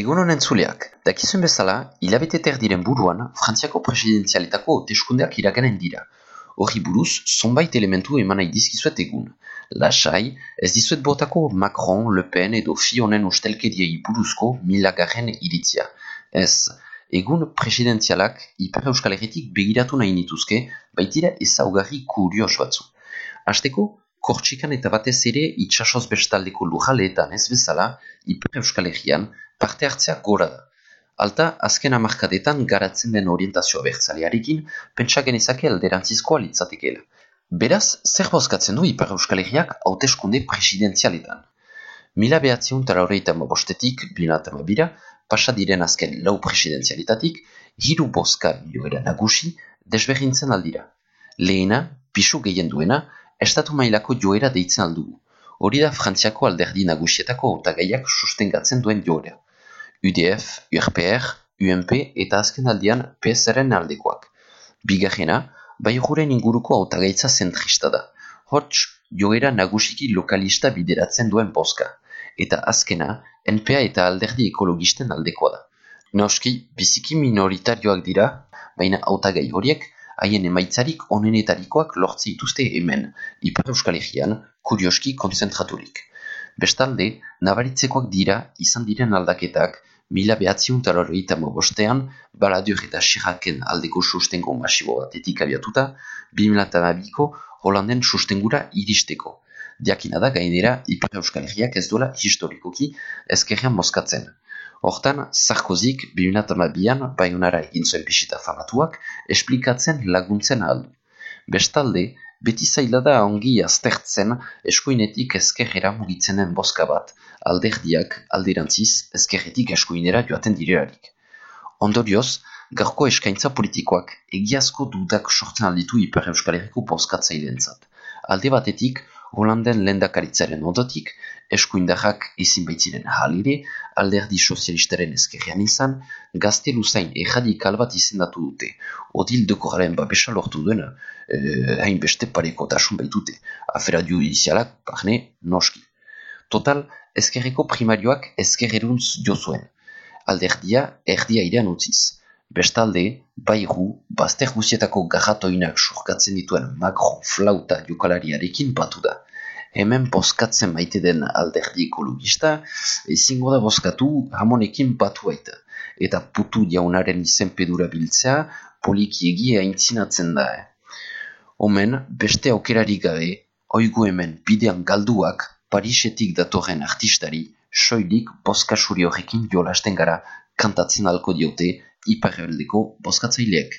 Egun honen zuleak, dakizuen bezala, hilabete terdiren buruan, Frantziako presidenzialetako hauteskundeak iraganen dira. Horri buruz, zonbait elementu eman nahi dizkizuet egun. Lasai, ez dizuet botako Macron, Le Pen edo Fionen ustelkediei buruzko milagarren iritzia. Ez, egun presidenzialak hiper euskal herritik begiratu nahi nituzke, baitira ezaugarri kurios batzu. Azteko, Kortxikan eta batez ere itxasoz bestaldeko lujaleetan ez bezala, hiper euskal herrian, parte hartzea gora da. Alta, azken amarkadetan garatzen den orientazioa bertzalearekin, pentsa genezake alderantzizkoa litzatekeela. Beraz, zer bozkatzen du Ipar Euskal Herriak hauteskunde presidenzialetan. Mila behatziun tara horreita bostetik, binata mabira, pasa diren azken lau presidenzialetatik, hiru bozka joera nagusi, desberdintzen aldira. Lehena, pisu gehien duena, estatu mailako joera deitzen aldugu. Hori da Frantziako alderdi nagusietako otagaiak sustengatzen duen joera. UDF, URPR, UMP eta azken aldian PSRen aldekoak. Bigarrena, bai juren inguruko autagaitza zentrista da. Hots, joera nagusiki lokalista bideratzen duen boska. Eta azkena, NPA eta alderdi ekologisten aldekoa da. Noski, biziki minoritarioak dira, baina autagai horiek, haien emaitzarik onenetarikoak lortze dituzte hemen, Ipar Euskal Herrian, kurioski konzentraturik. Bestalde, nabaritzekoak dira izan diren aldaketak, Mila behatziun tarorreita bostean, baladur eta xerraken aldeko sustengo masibo batetik abiatuta, bimilatan Holanden sustengura iristeko. Diakina da gainera Ipar Euskal Herriak ez duela historikoki ezkerrean moskatzen. Hortan, Sarkozik bimilatan abian, baionara egin zuen pisita famatuak, esplikatzen laguntzen aldu. Bestalde, beti zaila da ongi aztertzen eskuinetik ezkerrera mugitzenen boska bat, alderdiak alderantziz ezkerretik eskuinera joaten direrarik. Ondorioz, garko eskaintza politikoak egiazko dudak sortzen alditu Ipar Euskal Herriko boskatzailentzat. Alde batetik, Holanden lendakaritzaren ondotik, eskuindarrak ezin baitziren halire, alderdi sozialistaren ezkerrean izan, gazte luzain erradikal bat izendatu dute. Odil dekoraren babesa lortu duena, eh, hainbeste pareko tasun baitute. Afera judizialak, parne, noski. Total, ezkerreko primarioak ezkerreruntz jo zuen. Alderdia, erdia irean utziz. Bestalde, bairu, bazter guzietako garratoinak surkatzen dituen Macron flauta jokalariarekin batu da. Hemen boskatzen maite den alderdi ekologista, ezingo da boskatu hamonekin batu baita. Eta putu jaunaren izenpedura biltzea, poliki egia aintzinatzen da. Eh? Omen, beste aukerari gabe, oigu hemen bidean galduak, Parisetik datorren artistari, soilik boskasuri horrekin jolasten gara kantatzen alko diote iparreldeko bozkatzaileek.